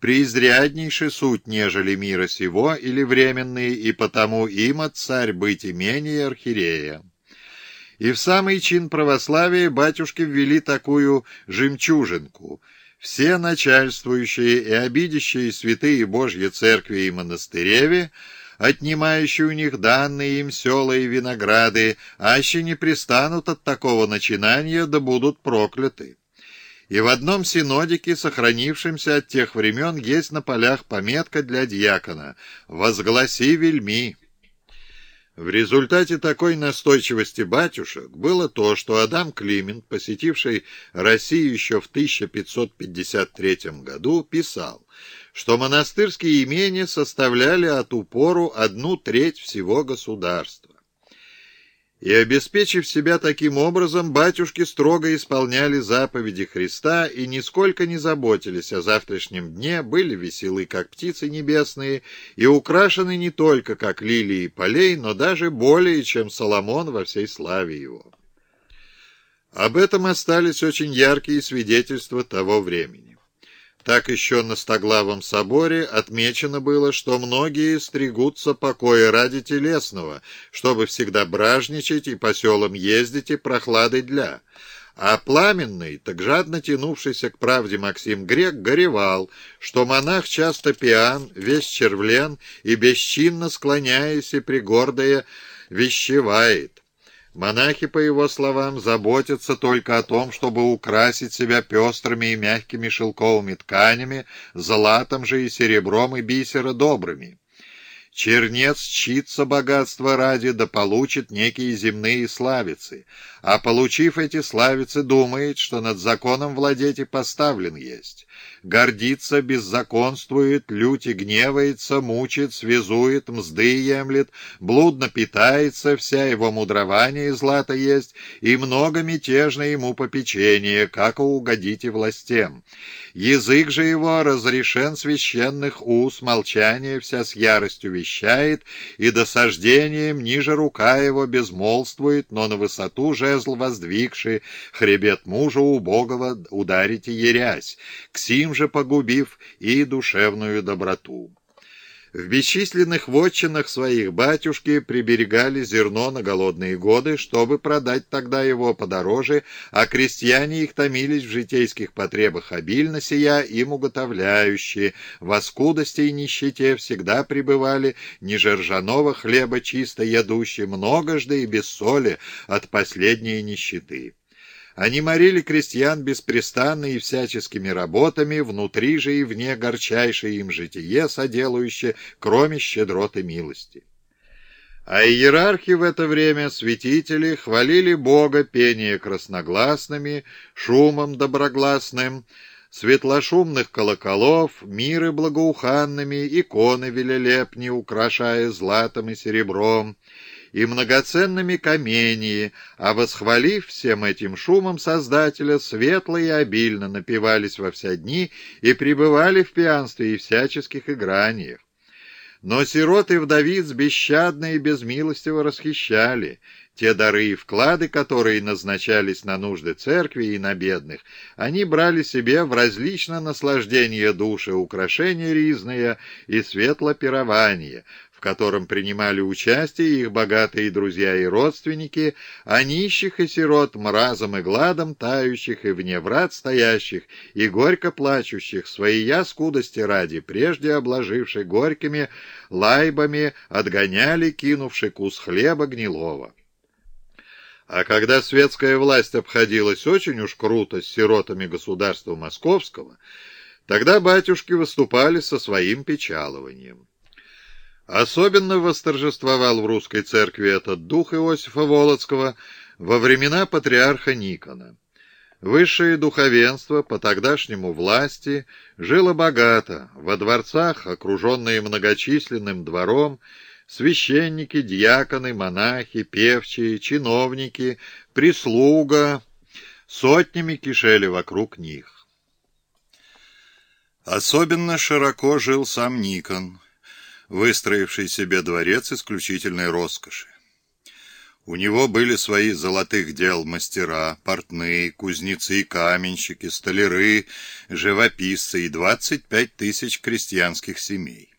преизряднейший суть, нежели мира сего или временные, и потому им от царь быть именее архиерея. И в самый чин православия батюшки ввели такую жемчужинку. Все начальствующие и обидящие святые Божьи церкви и монастыреви, отнимающие у них данные им села и винограды, аще не пристанут от такого начинания, да будут прокляты. И в одном синодике, сохранившемся от тех времен, есть на полях пометка для дьякона «Возгласи вельми». В результате такой настойчивости батюшек было то, что Адам Климент, посетивший Россию еще в 1553 году, писал, что монастырские имения составляли от упору одну треть всего государства. И, обеспечив себя таким образом, батюшки строго исполняли заповеди Христа и нисколько не заботились о завтрашнем дне, были веселы, как птицы небесные, и украшены не только, как лилии полей, но даже более, чем Соломон во всей славе его. Об этом остались очень яркие свидетельства того времени. Так еще на Стоглавом соборе отмечено было, что многие стригутся покоя ради телесного, чтобы всегда бражничать и по селам ездить и прохлады для. А пламенный, так жадно тянувшийся к правде Максим Грек, горевал, что монах часто пьян, весь червлен и бесчинно склоняясь и пригордая вещевает. Монахи, по его словам, заботятся только о том, чтобы украсить себя пестрыми и мягкими шелковыми тканями, златом же и серебром и бисера добрыми. Чернец чится богатства ради, да получит некие земные славицы, а получив эти славицы, думает, что над законом владеть и поставлен есть. Гордится, беззаконствует, люти гневается, мучит, связует, мзды емлет, блудно питается, вся его мудрование злато есть, и много мятежно ему попечение, как угодите властям. Язык же его разрешен священных уз, молчание вся с яростью вещает, и досаждением ниже рука его безмолвствует, но на высоту жезл воздвигший, хребет мужа убогого ударите ерясь, к сим же погубив и душевную доброту. В бесчисленных вотчинах своих батюшки приберегали зерно на голодные годы, чтобы продать тогда его подороже, а крестьяне их томились в житейских потребах обильно сия, им уготовляющие, в скудости и нищете всегда пребывали, ниже ржаного хлеба чисто ядущие, многожды и без соли от последней нищеты. Они морили крестьян беспрестанно и всяческими работами, внутри же и вне горчайшее им житие соделающее, кроме щедроты милости. А иерархи в это время, святители, хвалили Бога пение красногласными, шумом доброгласным, светлошумных колоколов, миры благоуханными, иконы велелепни, украшая златом и серебром, и многоценными каменьи, а восхвалив всем этим шумом Создателя, светло и обильно напивались во все дни и пребывали в пьянстве и всяческих играниях. Но сирот и вдовиц бесщадно и безмилостиво расхищали. Те дары и вклады, которые назначались на нужды церкви и на бедных, они брали себе в различно наслаждение души украшения ризные и светлопирования, в котором принимали участие их богатые друзья и родственники, а нищих и сирот мразом и гладом тающих и вне врат стоящих и горько плачущих, свои я скудости ради, прежде обложивших горькими лайбами, отгоняли, кинувши кус хлеба гнилого. А когда светская власть обходилась очень уж круто с сиротами государства московского, тогда батюшки выступали со своим печалованием. Особенно восторжествовал в русской церкви этот дух Иосифа Волоцкого во времена патриарха Никона. Высшее духовенство по тогдашнему власти жило богато, во дворцах, окруженные многочисленным двором, священники, диаконы, монахи, певчие, чиновники, прислуга, сотнями кишели вокруг них. Особенно широко жил сам Никон – выстроивший себе дворец исключительной роскоши. У него были свои золотых дел мастера, портные, кузнецы, каменщики, столяры, живописцы и 25 тысяч крестьянских семей.